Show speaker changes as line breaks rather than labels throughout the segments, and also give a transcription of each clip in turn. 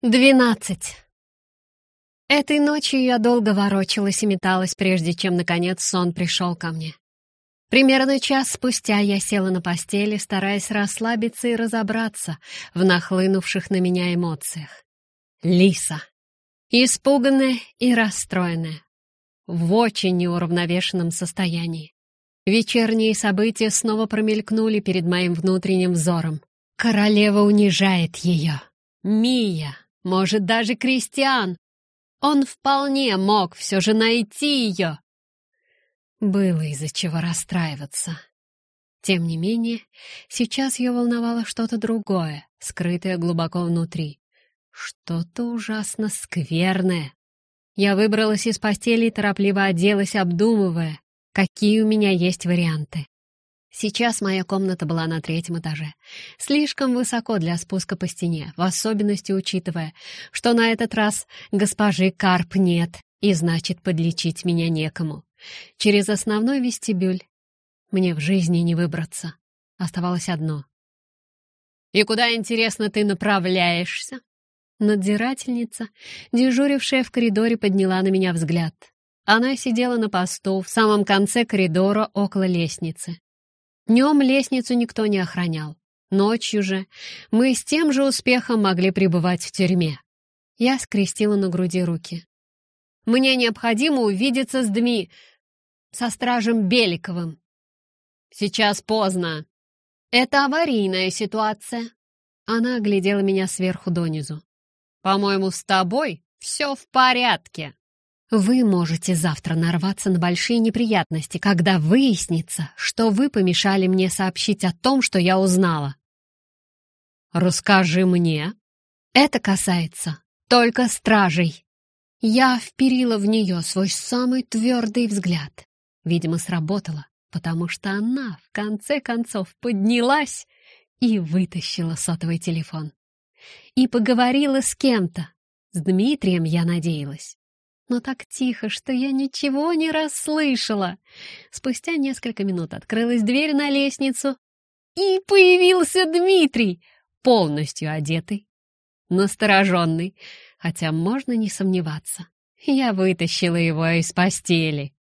Двенадцать. Этой ночью я долго ворочалась и металась, прежде чем, наконец, сон пришел ко мне. Примерно час спустя я села на постели, стараясь расслабиться и разобраться в нахлынувших на меня эмоциях. Лиса. Испуганная и расстроенная. В очень неуравновешенном состоянии. Вечерние события снова промелькнули перед моим внутренним взором. Королева унижает ее. Мия. Может, даже Кристиан. Он вполне мог все же найти ее. Было из-за чего расстраиваться. Тем не менее, сейчас ее волновало что-то другое, скрытое глубоко внутри. Что-то ужасно скверное. Я выбралась из постели и торопливо оделась, обдумывая, какие у меня есть варианты. Сейчас моя комната была на третьем этаже. Слишком высоко для спуска по стене, в особенности учитывая, что на этот раз госпожи Карп нет, и значит, подлечить меня некому. Через основной вестибюль мне в жизни не выбраться. Оставалось одно. «И куда, интересно, ты направляешься?» Надзирательница, дежурившая в коридоре, подняла на меня взгляд. Она сидела на посту в самом конце коридора около лестницы. Днем лестницу никто не охранял. Ночью же мы с тем же успехом могли пребывать в тюрьме. Я скрестила на груди руки. «Мне необходимо увидеться с Дми, со стражем Беликовым». «Сейчас поздно. Это аварийная ситуация». Она оглядела меня сверху донизу. «По-моему, с тобой все в порядке». Вы можете завтра нарваться на большие неприятности, когда выяснится, что вы помешали мне сообщить о том, что я узнала. Расскажи мне. Это касается только стражей. Я вперила в нее свой самый твердый взгляд. Видимо, сработало, потому что она, в конце концов, поднялась и вытащила сотовый телефон. И поговорила с кем-то. С Дмитрием, я надеялась но так тихо, что я ничего не расслышала. Спустя несколько минут открылась дверь на лестницу, и появился Дмитрий, полностью одетый, настороженный, хотя можно не сомневаться. Я вытащила его из постели.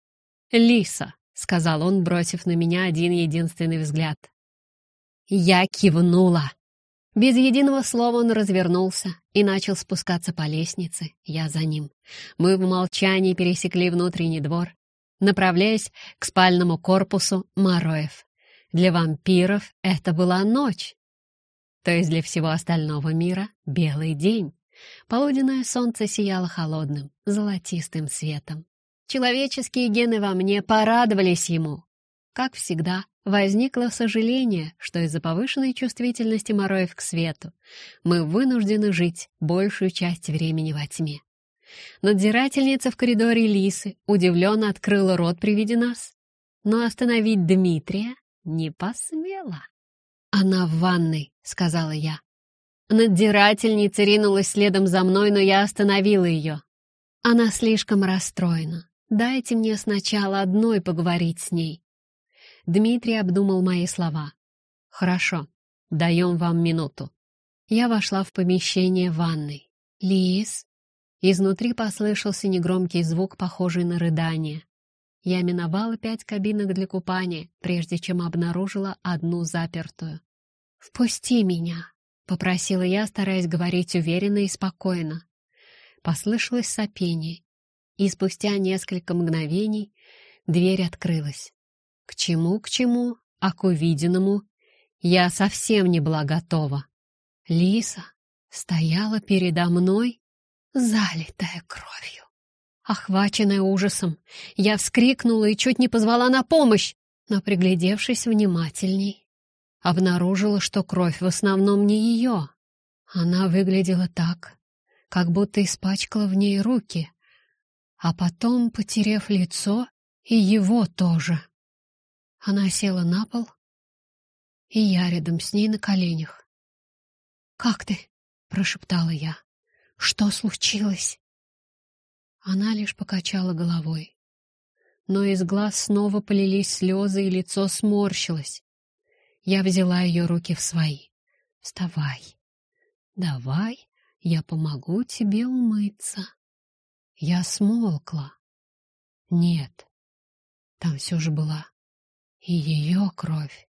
«Лиса», — сказал он, бросив на меня один единственный взгляд. Я кивнула. Без единого слова он развернулся и начал спускаться по лестнице, я за ним. Мы в молчании пересекли внутренний двор, направляясь к спальному корпусу Мороев. Для вампиров это была ночь, то есть для всего остального мира — белый день. Полуденное солнце сияло холодным, золотистым светом. Человеческие гены во мне порадовались ему. Как всегда, возникло сожаление, что из-за повышенной чувствительности Мороев к свету мы вынуждены жить большую часть времени во тьме. Надзирательница в коридоре Лисы удивленно открыла рот при виде нас, но остановить Дмитрия не посмела. «Она в ванной», — сказала я. Надзирательница ринулась следом за мной, но я остановила ее. Она слишком расстроена. Дайте мне сначала одной поговорить с ней. Дмитрий обдумал мои слова. «Хорошо, даем вам минуту». Я вошла в помещение ванной. «Лиз?» Изнутри послышался негромкий звук, похожий на рыдание. Я миновала пять кабинок для купания, прежде чем обнаружила одну запертую. «Впусти меня!» — попросила я, стараясь говорить уверенно и спокойно. Послышалось сопение, и спустя несколько мгновений дверь открылась. К чему, к чему, а к увиденному я совсем не была готова. Лиса стояла передо мной, залитая кровью. Охваченная ужасом, я вскрикнула и чуть не позвала на помощь, но, приглядевшись внимательней, обнаружила, что кровь в основном не ее. Она выглядела так, как будто испачкала в ней руки, а потом, потерев лицо, и его тоже. Она села на пол, и я рядом с ней на коленях. «Как ты?» — прошептала я. «Что случилось?» Она лишь покачала головой. Но из глаз снова полились слезы, и лицо сморщилось. Я взяла ее руки в свои. «Вставай! Давай, я помогу тебе умыться. Я смолкла. Нет, там все же была и ее кровь.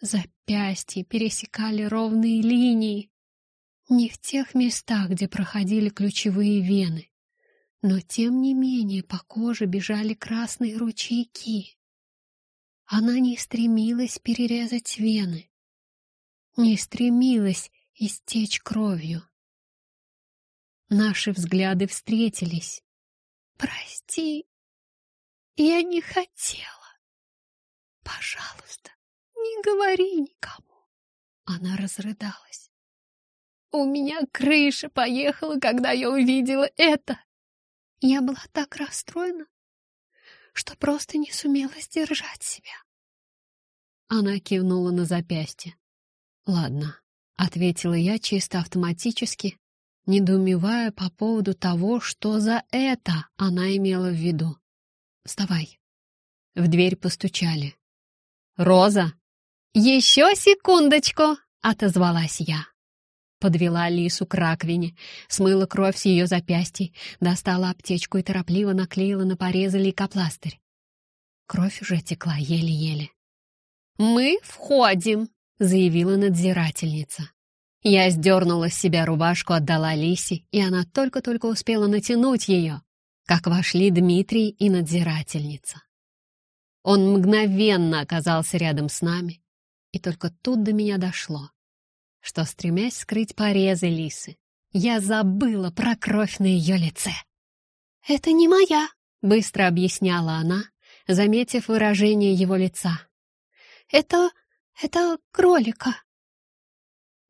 Запястья пересекали ровные линии. Не в тех местах, где проходили ключевые вены, но тем не менее по коже бежали красные ручейки. Она не стремилась перерезать вены, не стремилась истечь кровью. Наши взгляды встретились. «Прости, я не хотела. Пожалуйста, не говори никому». Она разрыдалась. «У меня крыша поехала, когда я увидела это. Я была так расстроена, что просто не сумела сдержать себя». Она кивнула на запястье. «Ладно», — ответила я чисто автоматически, недоумевая по поводу того, что за это она имела в виду. «Вставай». В дверь постучали. «Роза!» «Еще секундочку!» — отозвалась я. Подвела Лису к раковине, смыла кровь с ее запястьей, достала аптечку и торопливо наклеила на порезы лейкопластырь. Кровь уже текла еле-еле. «Мы входим!» — заявила надзирательница. Я сдернула с себя рубашку, отдала Лисе, и она только-только успела натянуть ее, как вошли Дмитрий и надзирательница. Он мгновенно оказался рядом с нами, и только тут до меня дошло, что, стремясь скрыть порезы Лисы, я забыла про кровь на ее лице. «Это не моя», — быстро объясняла она, заметив выражение его лица. «Это... это кролика».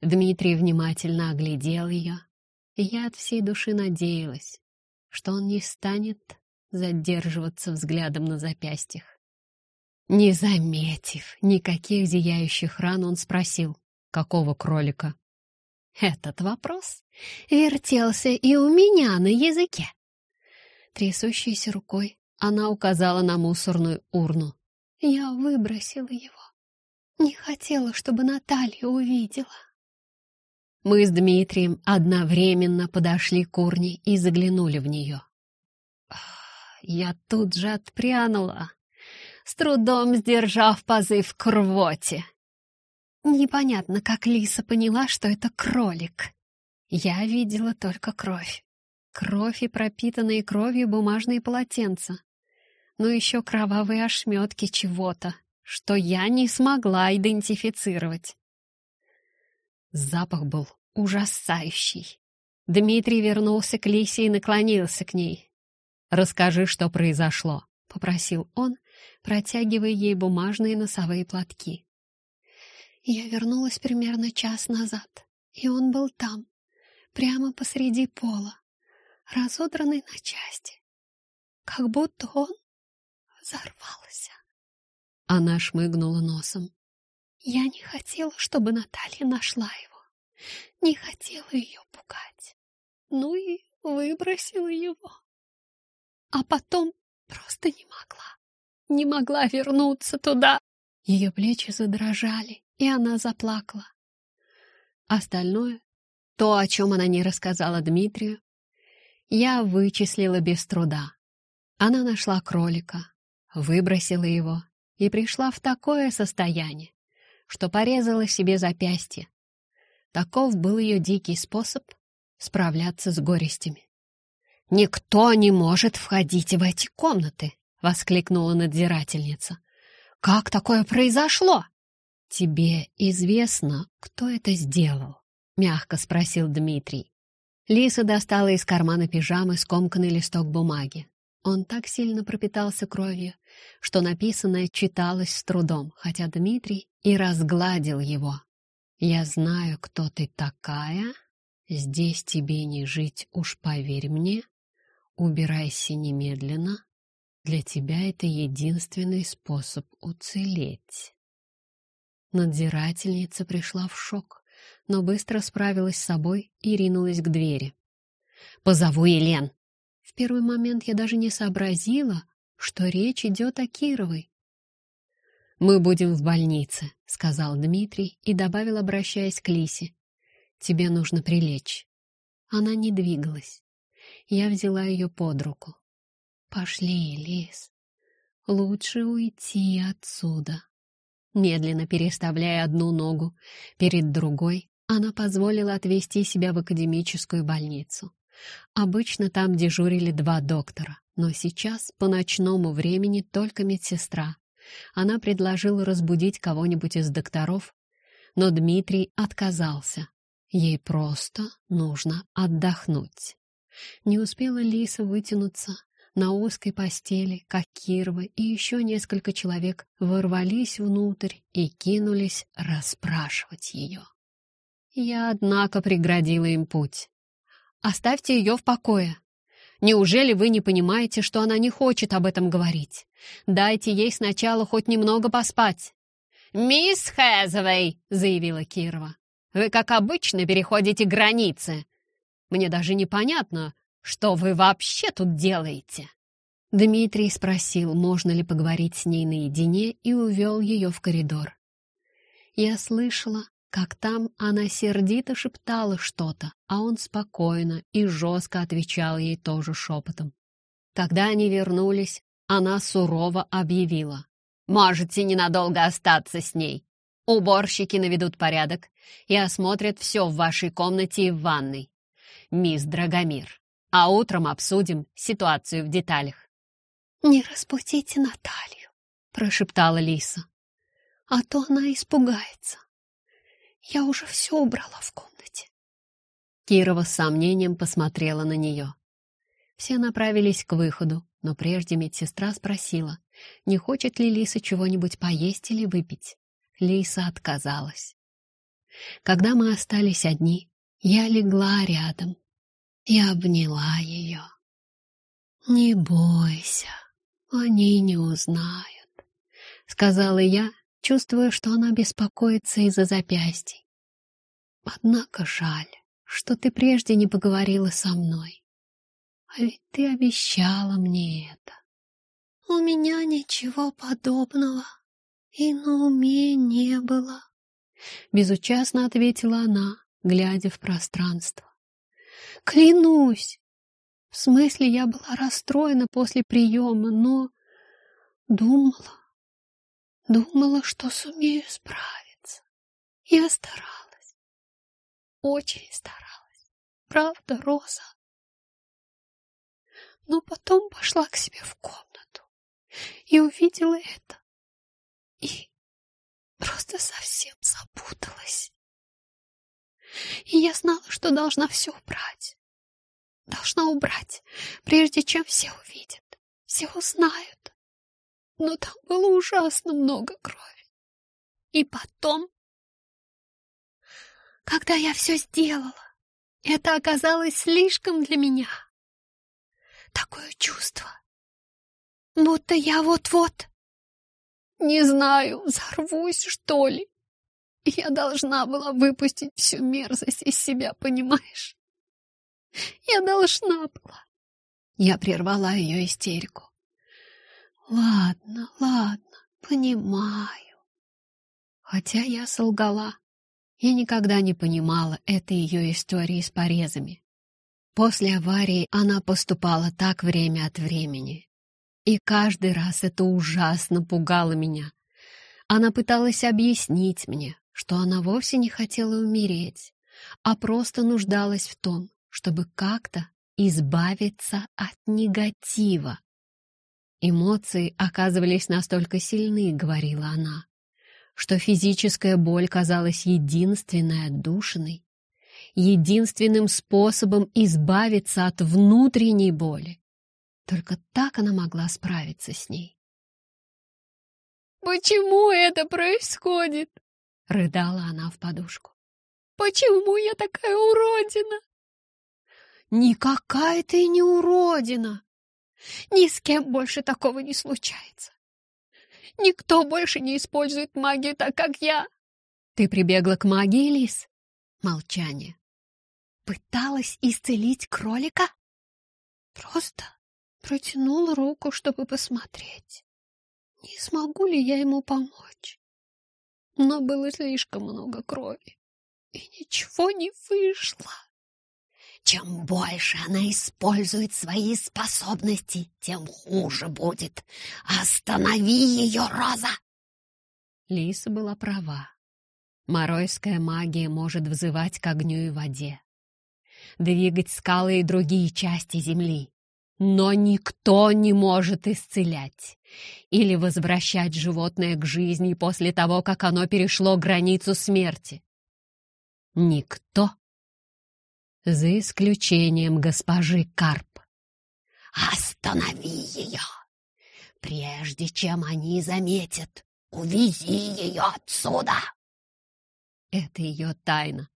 Дмитрий внимательно оглядел ее, и я от всей души надеялась, что он не станет задерживаться взглядом на запястьях. Не заметив никаких зияющих ран, он спросил, какого кролика? Этот вопрос вертелся и у меня на языке. Трясущейся рукой она указала на мусорную урну. Я выбросила его. Не хотела, чтобы Наталья увидела. Мы с Дмитрием одновременно подошли к урне и заглянули в нее. Я тут же отпрянула, с трудом сдержав позыв к рвоте. Непонятно, как Лиса поняла, что это кролик. Я видела только кровь. Кровь и пропитанные кровью бумажные полотенца. Но еще кровавые ошметки чего-то, что я не смогла идентифицировать. Запах был ужасающий. Дмитрий вернулся к Лисе и наклонился к ней. «Расскажи, что произошло», — попросил он, протягивая ей бумажные носовые платки. Я вернулась примерно час назад, и он был там, прямо посреди пола, разодранный на части, как будто он взорвался. Она шмыгнула носом. Я не хотела, чтобы Наталья нашла его. Не хотела ее пугать. Ну и выбросила его. А потом просто не могла. Не могла вернуться туда. Ее плечи задрожали, и она заплакала. Остальное, то, о чем она не рассказала Дмитрию, я вычислила без труда. Она нашла кролика, выбросила его и пришла в такое состояние, что порезала себе запястье. Таков был ее дикий способ справляться с горестями. «Никто не может входить в эти комнаты!» — воскликнула надзирательница. «Как такое произошло?» «Тебе известно, кто это сделал?» — мягко спросил Дмитрий. Лиса достала из кармана пижамы скомканный листок бумаги. Он так сильно пропитался кровью, что написанное читалось с трудом, хотя Дмитрий и разгладил его. «Я знаю, кто ты такая. Здесь тебе не жить, уж поверь мне. Убирайся немедленно. Для тебя это единственный способ уцелеть». Надзирательница пришла в шок, но быстро справилась с собой и ринулась к двери. «Позову Елен!» В первый момент я даже не сообразила, что речь идет о Кировой. «Мы будем в больнице», — сказал Дмитрий и добавил, обращаясь к Лисе. «Тебе нужно прилечь. Она не двигалась. Я взяла ее под руку. «Пошли, Лис. Лучше уйти отсюда». Медленно переставляя одну ногу перед другой, она позволила отвезти себя в академическую больницу. Обычно там дежурили два доктора, но сейчас по ночному времени только медсестра. Она предложила разбудить кого-нибудь из докторов, но Дмитрий отказался. Ей просто нужно отдохнуть. Не успела Лиса вытянуться, на узкой постели, как Кирова и еще несколько человек ворвались внутрь и кинулись расспрашивать ее. Я, однако, преградила им путь. «Оставьте ее в покое. Неужели вы не понимаете, что она не хочет об этом говорить? Дайте ей сначала хоть немного поспать». «Мисс Хэзовей!» — заявила Кирова. «Вы, как обычно, переходите границы. Мне даже непонятно, что вы вообще тут делаете?» Дмитрий спросил, можно ли поговорить с ней наедине, и увел ее в коридор. Я слышала, как там она сердито шептала что-то, а он спокойно и жестко отвечал ей тоже шепотом. Когда они вернулись, она сурово объявила. «Можете ненадолго остаться с ней. Уборщики наведут порядок и осмотрят все в вашей комнате и в ванной. Мисс Драгомир, а утром обсудим ситуацию в деталях».
«Не разбудите Наталью», — прошептала Лиса, «а то она испугается. Я уже все убрала в комнате».
Кирова с сомнением посмотрела на нее. Все направились к выходу, но прежде медсестра спросила, не хочет ли Лиса чего-нибудь поесть или выпить. Лиса отказалась. Когда мы остались одни, я легла рядом и обняла ее. «Не бойся, они не узнают», — сказала я, чувствуя, что она беспокоится из-за запястий. «Однако жаль, что ты прежде не поговорила со мной. А ведь ты обещала мне это».
«У меня ничего подобного и на уме не было», —
безучастно ответила она, глядя в пространство. Клянусь! В смысле, я была расстроена после приема, но думала, думала, что сумею справиться. Я старалась, очень старалась. Правда, Роза? Но потом пошла к себе в комнату и увидела это. И просто совсем запуталась. И я знала, что должна все убрать. Должна убрать, прежде чем все увидят, все узнают. Но там было ужасно много крови. И потом, когда я все сделала, это оказалось слишком для меня. Такое чувство, будто я вот-вот, не знаю, взорвусь, что ли. Я должна была выпустить всю мерзость из себя, понимаешь? Я должна была. Я прервала ее истерику. Ладно, ладно, понимаю. Хотя я солгала. Я никогда не понимала этой ее истории с порезами. После аварии она поступала так время от времени. И каждый раз это ужасно пугало меня. Она пыталась объяснить мне, что она вовсе не хотела умереть, а просто нуждалась в том, чтобы как-то избавиться от негатива. Эмоции оказывались настолько сильны, говорила она, что физическая боль казалась единственной отдушиной, единственным способом избавиться от внутренней боли. Только так она могла справиться с ней.
«Почему это происходит?» — рыдала она в подушку. «Почему я такая уродина?»
«Никакая ты не уродина!»
«Ни с кем больше такого не случается. Никто больше не использует магию так, как я!»
«Ты прибегла к магии, Лис?» Молчание. «Пыталась исцелить кролика?»
«Просто протянула руку, чтобы посмотреть, не смогу ли я ему помочь но было слишком много крови, и ничего не вышло. Чем больше она использует свои способности, тем хуже будет. Останови ее, Роза!»
Лиса была права. Моройская магия может взывать к огню и воде, двигать скалы и другие части земли. Но никто не может исцелять или возвращать животное к жизни после того, как оно перешло границу смерти. Никто за исключением госпожи Карп.
«Останови ее! Прежде чем они заметят, увези ее отсюда!»
Это ее тайна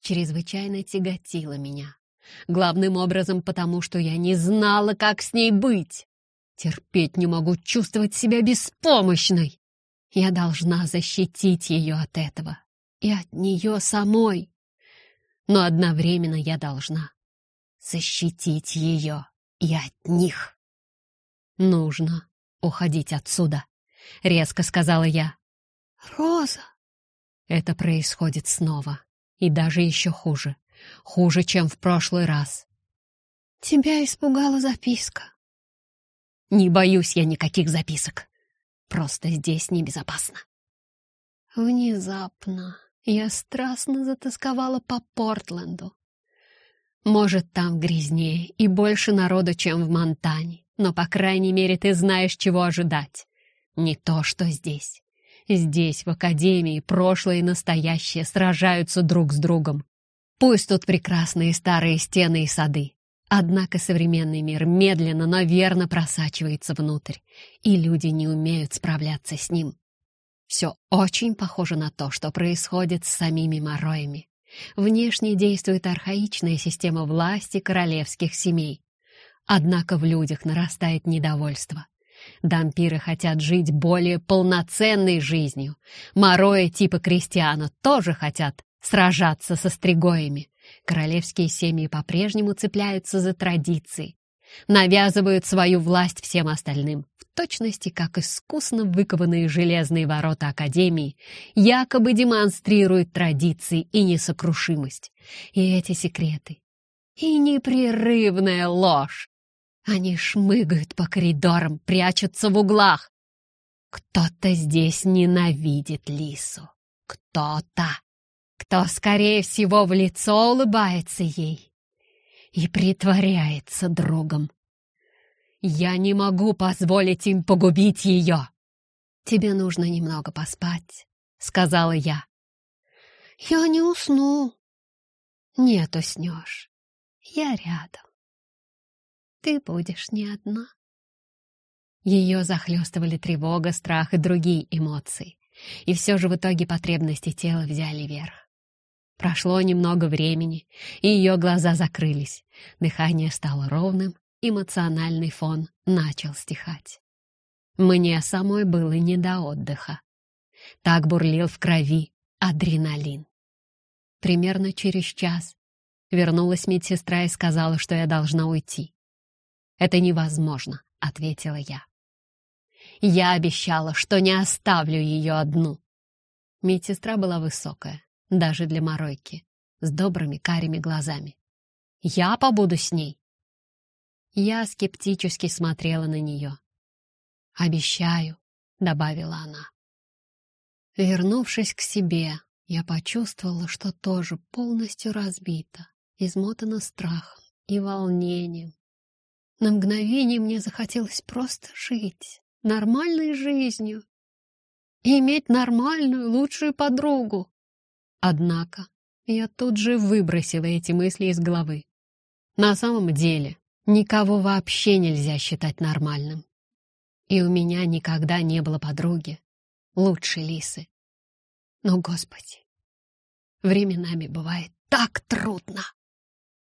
чрезвычайно тяготила меня. Главным образом потому, что я не знала, как с ней быть. Терпеть не могу чувствовать себя беспомощной. Я должна защитить ее от этого и от нее самой но одновременно я должна защитить ее и от них. «Нужно уходить отсюда», — резко сказала я.
«Роза!»
Это происходит снова, и даже еще хуже. Хуже, чем в прошлый раз.
«Тебя испугала записка».
«Не боюсь я никаких записок. Просто здесь небезопасно».
Внезапно я страстно затасковала по Портленду.
Может, там грязнее и больше народу, чем в Монтане, но, по крайней мере, ты знаешь, чего ожидать. Не то, что здесь. Здесь, в Академии, прошлое и настоящее сражаются друг с другом. Пусть тут прекрасные старые стены и сады, Однако современный мир медленно, но верно просачивается внутрь, и люди не умеют справляться с ним. Все очень похоже на то, что происходит с самими Мороями. Внешне действует архаичная система власти королевских семей. Однако в людях нарастает недовольство. Дампиры хотят жить более полноценной жизнью. Морои типа крестьяна тоже хотят сражаться со стригоями. Королевские семьи по-прежнему цепляются за традиции, навязывают свою власть всем остальным точности как искусно выкованные железные ворота Академии, якобы демонстрируют традиции и несокрушимость. И эти секреты. И непрерывная ложь. Они шмыгают по коридорам, прячутся в углах. Кто-то здесь ненавидит Лису. Кто-то, кто, скорее всего, в лицо улыбается ей и притворяется другом. Я не могу позволить им погубить ее. Тебе нужно немного поспать, сказала я.
Я не усну.
Нет, уснешь.
Я рядом. Ты будешь не одна.
Ее захлестывали тревога, страх и другие эмоции. И все же в итоге потребности тела взяли верх. Прошло немного времени, и ее глаза закрылись. Дыхание стало ровным, эмоциональный фон начал стихать. Мне самой было не до отдыха. Так бурлил в крови адреналин. Примерно через час вернулась медсестра и сказала, что я должна уйти. «Это невозможно», — ответила я. «Я обещала, что не оставлю ее одну». Медсестра была высокая, даже для моройки, с добрыми карими глазами. «Я побуду с ней», я скептически смотрела на нее. «Обещаю», — добавила она. Вернувшись к себе, я почувствовала, что тоже полностью разбита, измотана страхом и волнением. На мгновение мне захотелось просто жить нормальной жизнью и иметь нормальную, лучшую подругу. Однако я тут же выбросила эти мысли из головы. На самом деле, Никого вообще нельзя считать нормальным. И у меня никогда не было подруги, лучше Лисы. Но, Господи, временами бывает так трудно.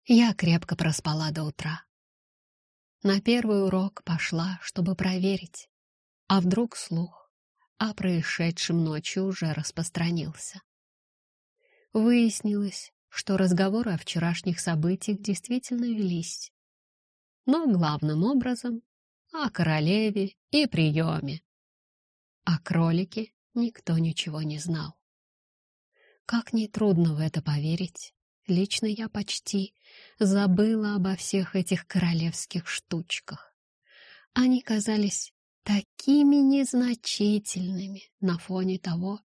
Я крепко проспала до утра. На первый урок пошла, чтобы проверить, а вдруг слух о происшедшем ночью уже распространился. Выяснилось, что разговоры о вчерашних событиях действительно велись но главным образом о королеве и приеме. О кролике никто ничего не знал. Как нетрудно в это поверить, Лично я почти забыла обо всех этих королевских штучках. Они казались такими незначительными на фоне того,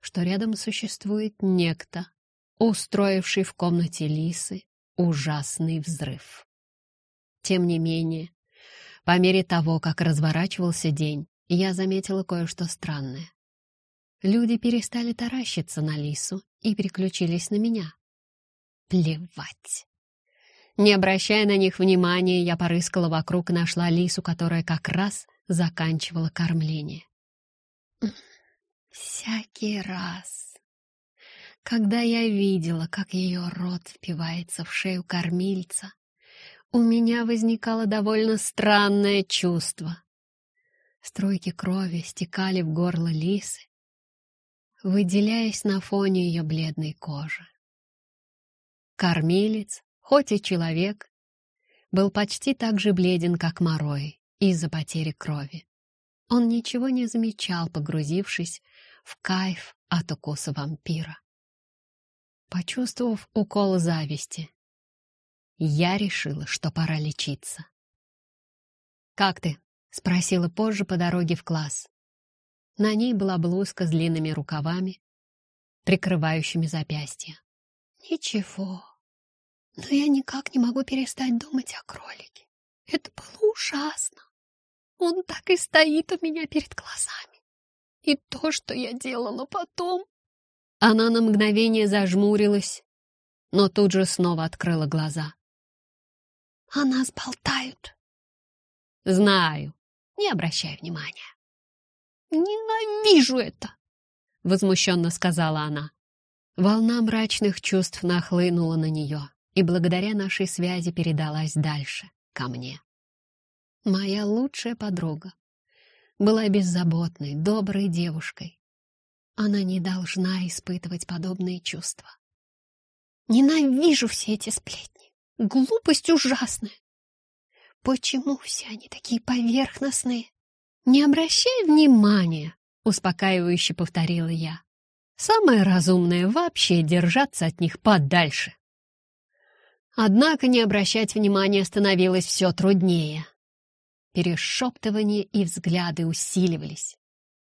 что рядом существует некто, устроивший в комнате Лисы ужасный взрыв. Тем не менее, по мере того, как разворачивался день, я заметила кое-что странное. Люди перестали таращиться на Лису и переключились на меня. Плевать. Не обращая на них внимания, я порыскала вокруг и нашла Лису, которая как раз заканчивала кормление. Всякий раз, когда я видела, как ее рот впивается в шею кормильца, у меня возникало довольно странное чувство. Струйки крови стекали в горло лисы, выделяясь на фоне ее бледной кожи. Кормилец, хоть и человек, был почти так же бледен, как Морой, из-за потери крови. Он ничего не замечал, погрузившись в кайф от укуса вампира. Почувствовав укол зависти, я решила, что пора лечиться. «Как ты?» — спросила позже по дороге в класс. На ней была блузка с длинными рукавами, прикрывающими запястья. «Ничего, но я никак не могу перестать думать о кролике. Это было ужасно. Он так и стоит у меня перед глазами. И то, что я делала потом...» Она на мгновение зажмурилась, но тут же снова открыла глаза. «О нас болтают». «Знаю, не обращай внимания». «Ненавижу это!» — возмущенно сказала она. Волна мрачных чувств нахлынула на нее и благодаря нашей связи передалась дальше, ко мне. Моя лучшая подруга была беззаботной, доброй девушкой. Она не должна испытывать подобные чувства. Ненавижу все эти сплетни. Глупость ужасная. Почему все они такие поверхностные? «Не обращай внимания», — успокаивающе повторила я. «Самое разумное вообще держаться от них подальше». Однако не обращать внимания становилось все труднее. Перешептывания и взгляды усиливались.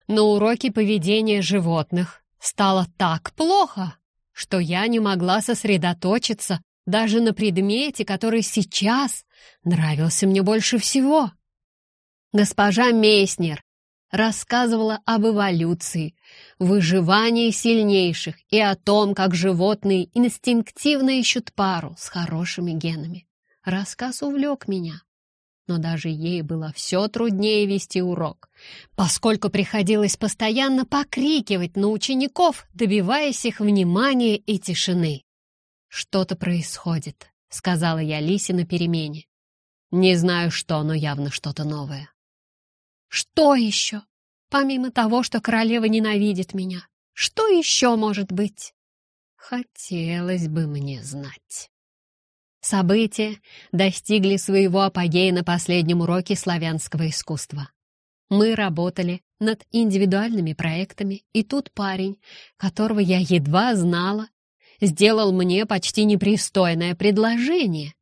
На уроке поведения животных стало так плохо, что я не могла сосредоточиться даже на предмете, который сейчас нравился мне больше всего. Госпожа Мейснер рассказывала об эволюции, выживании сильнейших и о том, как животные инстинктивно ищут пару с хорошими генами. Рассказ увлек меня, но даже ей было все труднее вести урок, поскольку приходилось постоянно покрикивать на учеников, добиваясь их внимания и тишины. «Что-то происходит», — сказала я Лисе на перемене. «Не знаю что, но явно что-то новое». Что еще? Помимо того, что королева ненавидит меня, что еще может быть? Хотелось бы мне знать. События достигли своего апогея на последнем уроке славянского искусства. Мы работали над индивидуальными проектами, и тут парень, которого я едва знала, сделал мне почти непристойное предложение.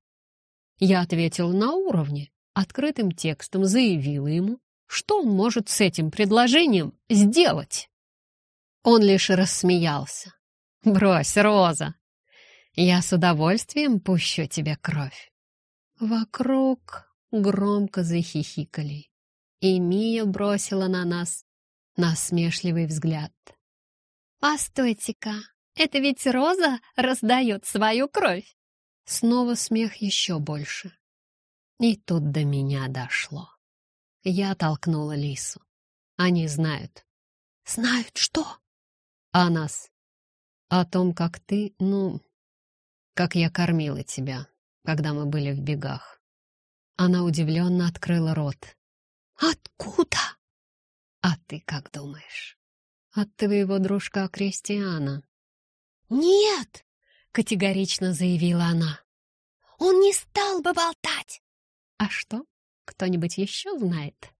Я ответил на уровне, открытым текстом заявила ему, что он может с этим предложением сделать? Он лишь рассмеялся. «Брось, Роза, я с удовольствием пущу тебе кровь». Вокруг громко захихикали, и Мия бросила на нас насмешливый взгляд. «Постойте-ка, это ведь Роза раздает свою кровь!» Снова смех еще больше. И тут до меня дошло. Я толкнула Лису. Они знают. Знают что? О нас. О том, как ты, ну, как я кормила тебя, когда мы были в бегах. Она удивленно открыла рот. Откуда? А ты как думаешь? От твоего дружка Кристиана. Нет, категорично заявила она. Он не стал бы болтать. А что? Кто-нибудь еще знает?»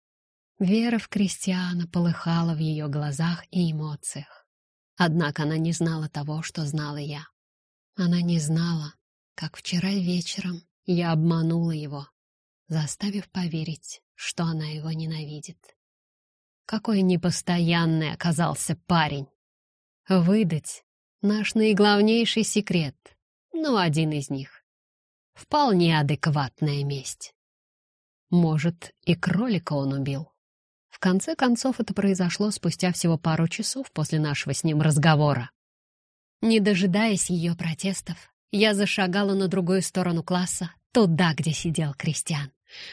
Вера в Кристиана полыхала в ее глазах и эмоциях. Однако она не знала того, что знала я. Она не знала, как вчера вечером я обманула его, заставив поверить, что она его ненавидит. Какой непостоянный оказался парень. Выдать наш наиглавнейший секрет, ну, один из них. Вполне адекватная месть. Может, и кролика он убил. В конце концов, это произошло спустя всего пару часов после нашего с ним разговора. Не дожидаясь ее протестов, я зашагала на другую сторону класса, туда, где сидел Кристиан,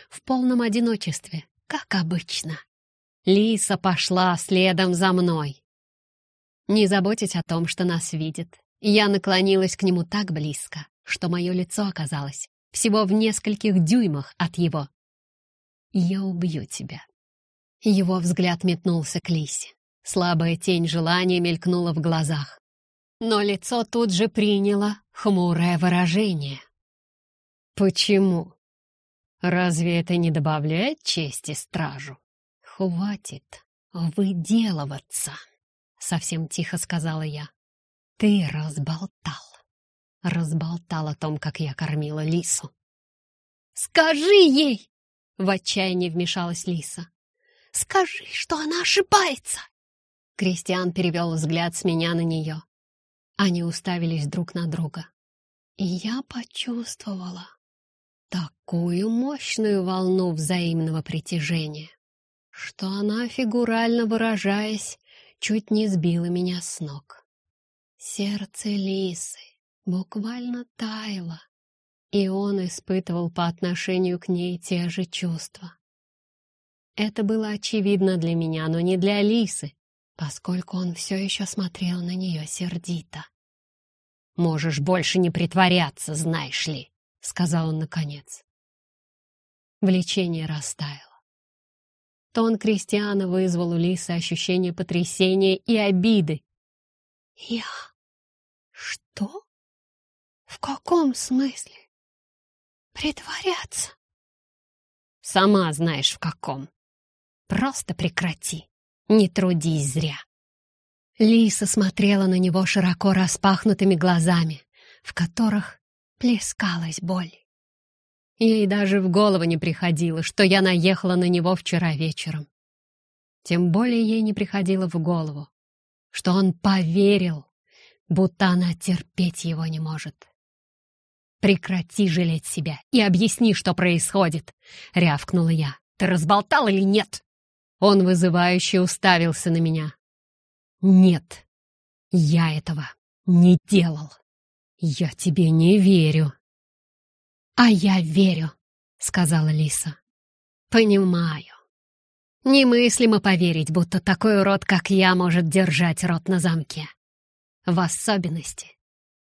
в полном одиночестве, как обычно. Лиса пошла следом за мной. Не заботить о том, что нас видит, я наклонилась к нему так близко, что мое лицо оказалось всего в нескольких дюймах от его. «Я убью тебя». Его взгляд метнулся к Лисе. Слабая тень желания мелькнула в глазах. Но лицо тут же приняло хмурое выражение. «Почему? Разве это не добавляет чести стражу?» «Хватит выделываться», — совсем тихо сказала я. «Ты разболтал. Разболтал о том, как я кормила лису». «Скажи ей!» — в отчаянии вмешалась лиса. «Скажи, что она ошибается!» Кристиан перевел взгляд с меня на нее. Они уставились друг на друга. И я почувствовала такую мощную волну взаимного притяжения, что она, фигурально выражаясь, чуть не сбила меня с ног. Сердце лисы буквально таяло, и он испытывал по отношению к ней те же чувства. Это было очевидно для меня, но не для лисы, поскольку он все еще смотрел на нее сердито. «Можешь больше не притворяться, знаешь ли», — сказал он наконец. Влечение растаяло. Тон Кристиана вызвал у Лисы ощущение потрясения и обиды. «Я «Что? В каком смысле? Притворяться?» «Сама знаешь, в каком. Просто прекрати, не трудись зря». Лиса смотрела на него широко распахнутыми глазами, в которых плескалась боль. Ей даже в голову не приходило, что я наехала на него вчера вечером. Тем более ей не приходило в голову, что он поверил будто она терпеть его не может. «Прекрати жалеть себя и объясни, что происходит!» — рявкнула я. «Ты разболтал или нет?» Он вызывающе уставился на меня. «Нет, я этого не делал. Я тебе не верю». «А я верю», — сказала Лиса. «Понимаю. Немыслимо поверить, будто такой урод, как я, может держать рот на замке. В особенности,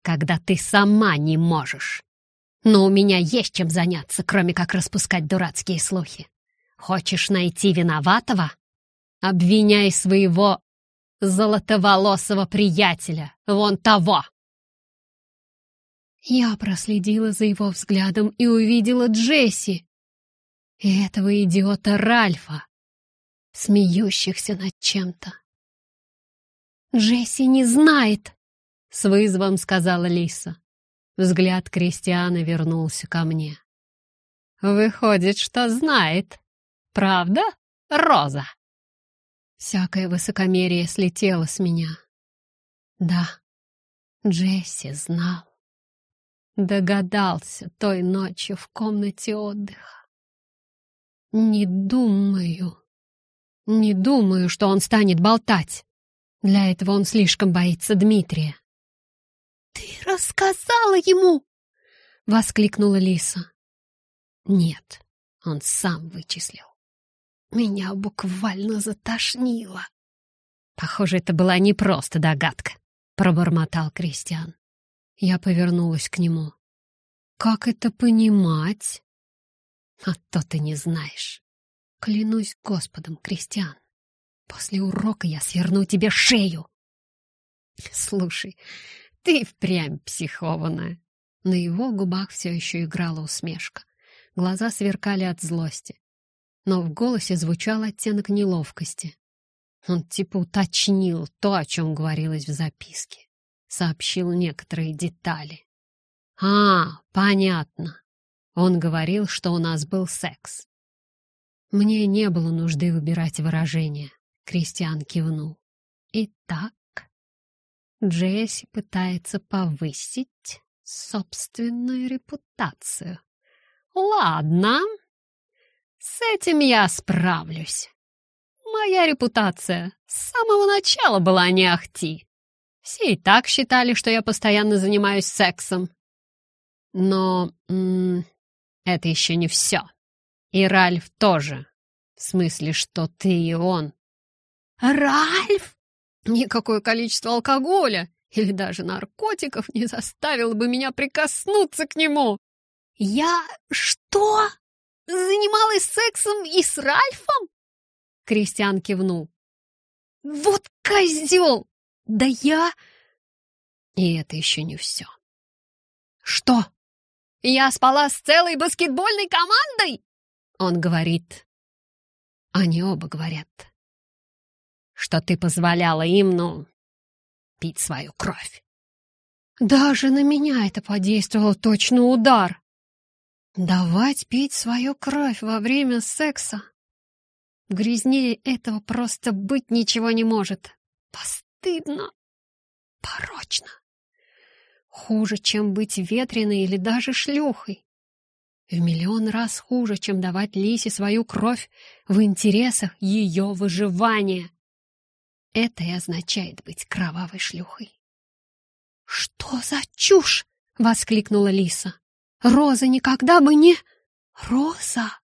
когда ты сама не можешь. Но у меня есть чем заняться, кроме как распускать дурацкие слухи. Хочешь найти виноватого? Обвиняй своего золотоволосого приятеля, вон того!» Я проследила за его взглядом и увидела Джесси и этого идиота Ральфа, смеющихся над чем-то. «Джесси не знает!» — с вызовом сказала Лиса. Взгляд Кристиана вернулся ко мне. «Выходит, что знает. Правда, Роза?» Всякое высокомерие слетело с меня. Да, Джесси знал. Догадался той ночью в комнате отдыха. Не думаю, не думаю, что он станет болтать. Для этого он слишком боится Дмитрия. «Ты рассказала ему!» — воскликнула Лиса. «Нет, он сам вычислил. Меня буквально затошнило». «Похоже, это была не просто догадка», — пробормотал Кристиан. Я повернулась к нему. «Как это понимать?» «А то ты не знаешь. Клянусь Господом, Кристиан. После урока я сверну тебе шею. Слушай, ты впрямь психованная. На его губах все еще играла усмешка. Глаза сверкали от злости. Но в голосе звучал оттенок неловкости. Он типа уточнил то, о чем говорилось в записке. Сообщил некоторые детали. А, понятно. Он говорил, что у нас был секс. Мне не было нужды выбирать выражение. Кристиан кивнул. Итак, Джесси пытается повысить собственную репутацию. Ладно, с этим я справлюсь. Моя репутация с самого начала была не ахти. Все и так считали, что я постоянно занимаюсь сексом. Но м -м, это еще не все. И Ральф тоже. В смысле, что ты и он.
Ральф?
Никакое количество алкоголя или даже наркотиков не заставило бы меня прикоснуться к нему.
Я что? Занималась сексом и с Ральфом?
Кристиан кивнул.
Вот козел! Да я...
И это еще не все.
Что? Я спала с целой баскетбольной командой?
Он говорит. Они оба говорят. Что ты позволяла им, ну, пить свою кровь.
Даже на меня это подействовало точно удар.
Давать пить свою кровь во время секса. Грязнее этого просто быть ничего не может. Постыдно, порочно. Хуже, чем быть ветреной или даже шлюхой. В миллион раз хуже, чем давать Лисе свою кровь в интересах ее выживания. Это и означает быть кровавой шлюхой.
«Что за чушь?» — воскликнула Лиса. Роза никогда бы не... Роза!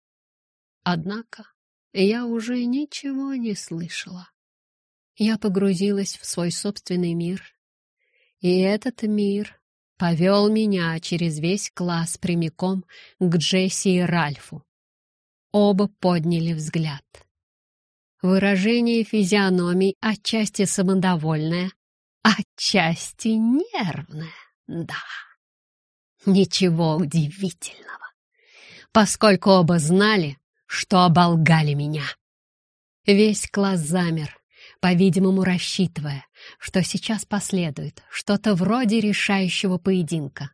Однако я уже ничего не слышала. Я погрузилась в свой собственный мир, и этот мир повел меня через весь класс прямиком к Джесси и Ральфу. Оба подняли взгляд. Выражение физиономий отчасти самодовольное, отчасти нервное, да. Ничего удивительного, поскольку оба знали, что оболгали меня. Весь класс замер, по-видимому, рассчитывая, что сейчас последует что-то вроде решающего поединка.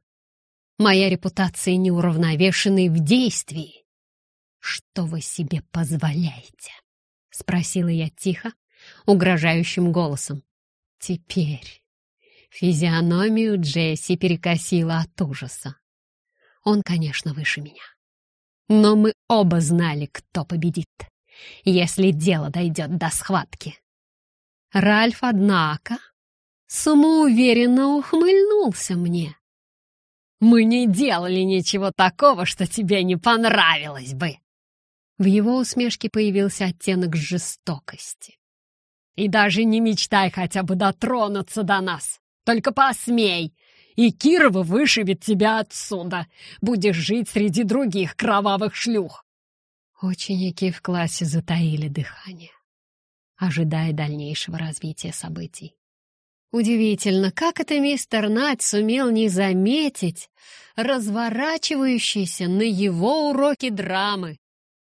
Моя репутация неуравновешенной в действии. «Что вы себе позволяете?» — спросила я тихо, угрожающим голосом. Теперь Физиономию Джесси перекосило от ужаса. Он, конечно, выше меня. Но мы оба знали, кто победит, если дело дойдет до схватки. Ральф, однако, самоуверенно ухмыльнулся мне. «Мы не делали ничего такого, что тебе не понравилось бы!» В его усмешке появился оттенок жестокости. «И даже не мечтай хотя бы дотронуться до нас! Только посмей, и Кирова вышибет тебя отсюда. Будешь жить среди других кровавых шлюх. Ученики в классе затаили дыхание, ожидая дальнейшего развития событий. Удивительно, как это мистер Нать сумел не заметить разворачивающийся на его уроке драмы.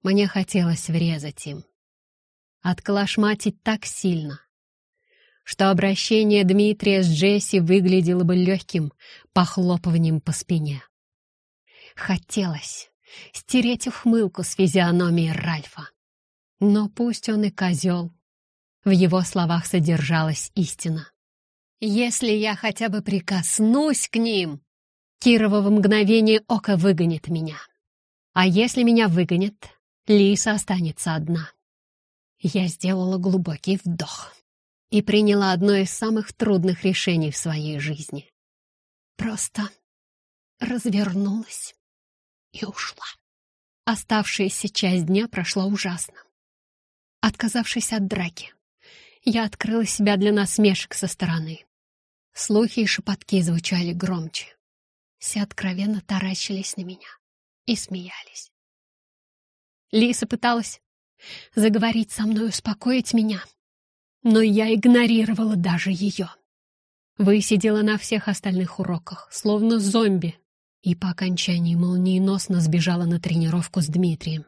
Мне хотелось врезать им. Отколошматить так сильно, что обращение Дмитрия с Джесси выглядело бы легким похлопыванием по спине. Хотелось стереть ухмылку с физиономии Ральфа. Но пусть он и козел, в его словах содержалась истина. Если я хотя бы прикоснусь к ним, Кирова в мгновение ока выгонит меня. А если меня выгонят, Лиса останется одна. Я сделала глубокий вдох и приняла одно из самых трудных решений в своей жизни. Просто развернулась и ушла. Оставшаяся часть дня прошла ужасно. Отказавшись от драки, я открыла себя для насмешек со стороны. Слухи и шепотки звучали громче. Все откровенно таращились на меня и смеялись. Лиса пыталась заговорить со мной, успокоить меня — но я игнорировала даже ее. Высидела на всех остальных уроках, словно зомби, и по окончании молниеносно сбежала на тренировку с Дмитрием.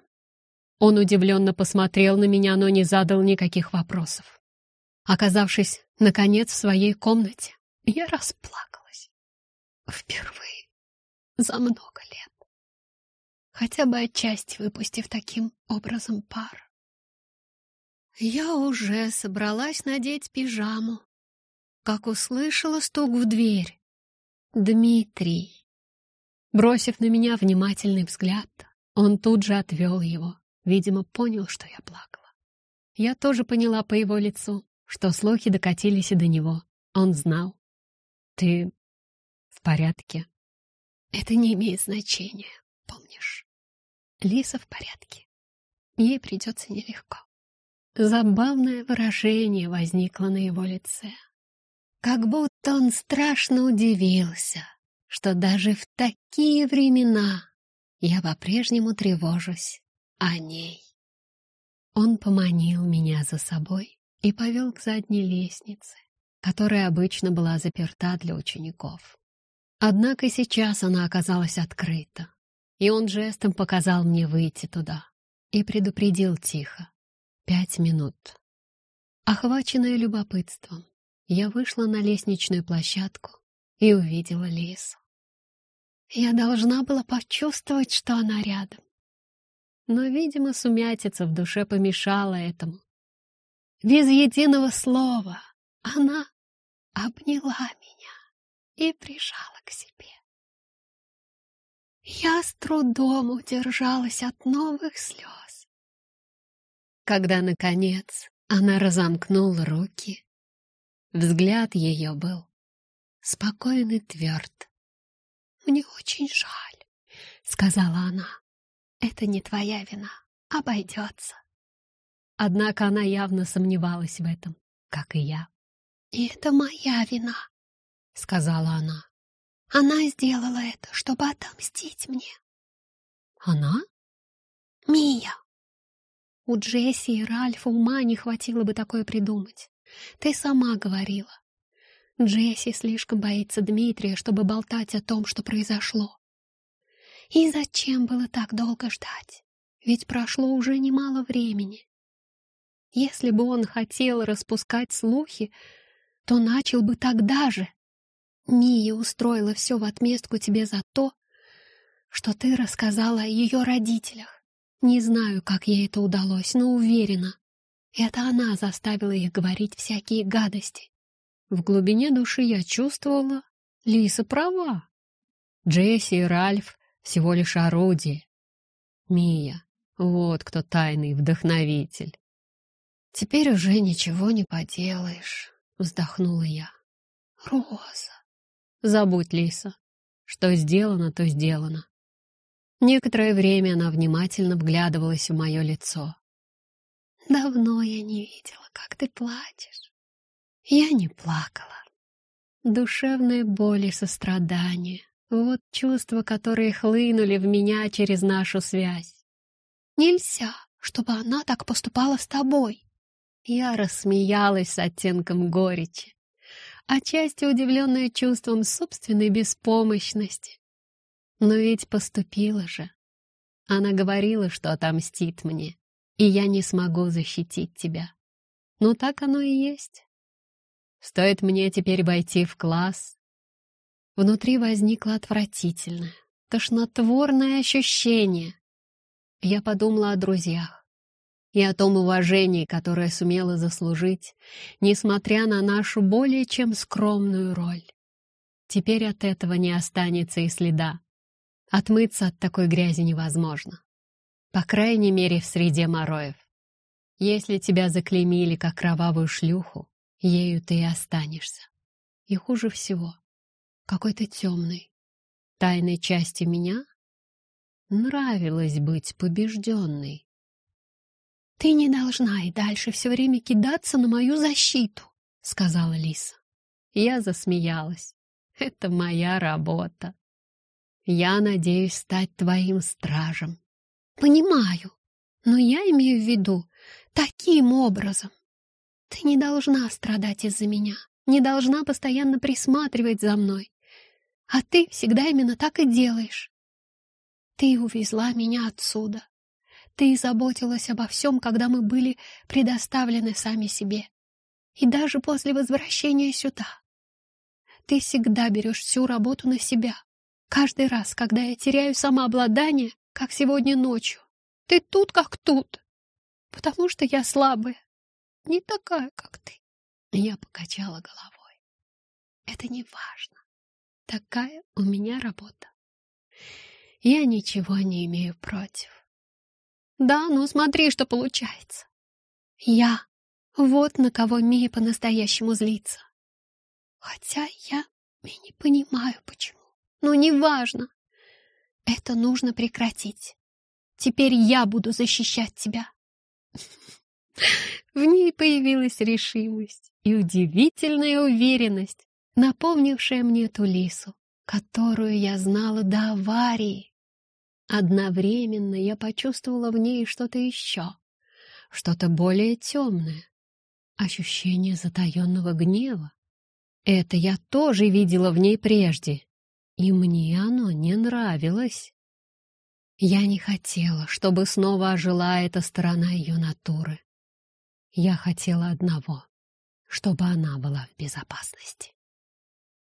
Он удивленно посмотрел на меня, но не задал никаких вопросов. Оказавшись, наконец, в своей комнате, я расплакалась. Впервые
за много лет. Хотя бы отчасти выпустив таким образом пар. Я уже собралась надеть пижаму, как услышала стук в дверь. Дмитрий. Бросив на меня внимательный взгляд, он тут же отвел его. Видимо, понял, что я плакала. Я тоже поняла по его лицу, что слухи докатились и до него. Он знал. «Ты в порядке?» «Это не имеет значения, помнишь? Лиса в порядке. Ей придется нелегко». Забавное выражение возникло на его лице. Как будто он страшно удивился, что даже в такие времена я по-прежнему тревожусь о ней. Он поманил меня за собой и повел к задней лестнице, которая обычно была заперта для учеников. Однако сейчас она оказалась открыта, и он жестом показал мне выйти туда и предупредил тихо. Пять минут. Охваченная любопытством, я вышла на лестничную площадку и увидела Лису. Я должна была почувствовать, что она рядом. Но, видимо, сумятица в душе помешала этому. Без единого слова она обняла меня и прижала к себе. Я с трудом удержалась от новых слез. Когда, наконец, она разомкнула руки, взгляд ее был спокойный тверд. «Мне очень жаль», — сказала она. «Это не твоя вина. Обойдется». Однако она явно сомневалась в этом, как и я. «И это моя вина», — сказала она. «Она сделала это, чтобы отомстить мне». «Она?» «Мия». У Джесси и Ральфа ума не хватило бы такое придумать. Ты сама говорила. Джесси слишком боится Дмитрия, чтобы болтать о том, что произошло. И зачем было так долго ждать? Ведь прошло уже немало времени. Если бы он хотел распускать слухи, то начал бы тогда же. Мия устроила все в отместку тебе за то, что ты рассказала о ее родителях. Не знаю, как ей это удалось, но уверена, это она заставила их говорить всякие гадости. В глубине души я чувствовала, Лиса права. Джесси и Ральф всего лишь орудие. Мия, вот кто тайный вдохновитель. Теперь уже ничего не поделаешь, вздохнула я. Роза. Забудь, Лиса. Что сделано, то сделано. Некоторое время она внимательно вглядывалась в мое лицо. Давно я не видела, как ты плачешь. Я не плакала. Душевная боль и сострадание — вот чувства, которые хлынули в меня через нашу связь. Нельзя, чтобы она так поступала с тобой. Я рассмеялась с оттенком горечи, отчасти удивленная чувством собственной беспомощности. Но ведь поступила же. Она говорила, что отомстит мне, и я не смогу защитить тебя. Но так оно и есть. Стоит мне теперь войти в класс. Внутри возникло отвратительное, тошнотворное ощущение. Я подумала о друзьях и о том уважении, которое сумела заслужить, несмотря на нашу более чем скромную роль. Теперь от этого не останется и следа. Отмыться от такой грязи невозможно. По крайней мере, в среде Мороев. Если тебя заклеймили как кровавую шлюху, ею ты и останешься. И хуже всего, какой-то темной, тайной части меня нравилось быть побежденной. «Ты не должна и дальше все время кидаться на мою защиту», — сказала Лиса. Я засмеялась. «Это моя работа. Я надеюсь стать твоим стражем». «Понимаю, но я имею в виду таким образом. Ты не должна страдать из-за меня, не должна постоянно присматривать за мной. А ты всегда именно так и делаешь. Ты увезла меня отсюда. Ты заботилась обо всем, когда мы были предоставлены сами себе. И даже после возвращения сюда. Ты всегда берешь всю работу на себя. Каждый раз, когда я теряю самообладание, как сегодня ночью, ты тут как тут, потому что я слабая, не такая, как ты. Я покачала головой. Это не важно. Такая у меня работа. Я ничего не имею против. Да, ну смотри, что получается. Я вот на кого Мия по-настоящему злится. Хотя я и не понимаю, почему. Но неважно. Это нужно прекратить. Теперь я буду защищать тебя. В ней появилась решимость и удивительная уверенность, напомнившая мне ту лису, которую я знала до аварии. Одновременно я почувствовала в ней что-то еще, что-то более темное, ощущение затаенного гнева. Это я тоже видела в ней прежде, и мне оно не нравилось. Я не хотела, чтобы снова ожила эта сторона ее натуры. Я хотела одного, чтобы она была в безопасности.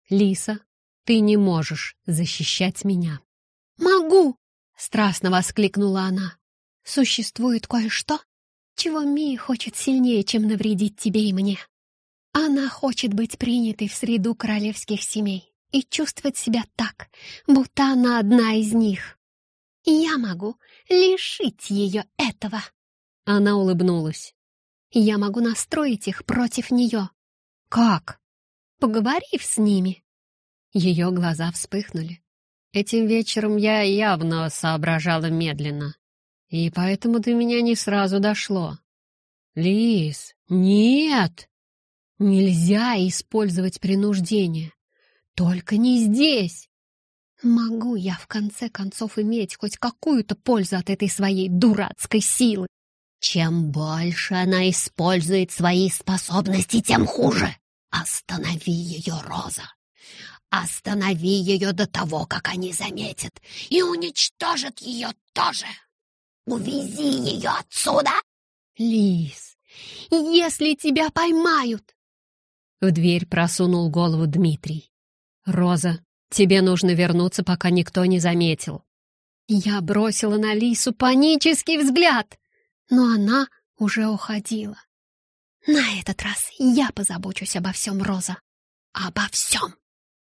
«Лиса, ты не можешь защищать меня». «Могу!» — страстно воскликнула она. «Существует кое-что, чего Мия хочет сильнее, чем навредить тебе и мне. Она хочет быть принятой в среду королевских семей и чувствовать себя так, будто она одна из них. Я могу лишить ее этого».
Она улыбнулась.
Я могу настроить их против нее.
Как?
Поговорив с ними.
Ее глаза вспыхнули. Этим вечером я явно соображала медленно, и поэтому до меня не сразу дошло. Лис, нет! Нельзя использовать принуждение. Только не здесь.
Могу я в конце концов иметь хоть какую-то пользу от этой своей дурацкой силы?
Чем больше она использует свои способности, тем хуже. Останови ее, Роза. Останови ее до того, как они заметят, и уничтожат ее тоже. Увези ее отсюда.
Лис, если тебя поймают.
В дверь просунул голову Дмитрий. Роза, тебе нужно вернуться, пока никто не заметил.
Я бросила на Лису панический взгляд но она уже уходила. «На этот раз я позабочусь обо всем, Роза. Обо всем!»